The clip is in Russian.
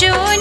ничего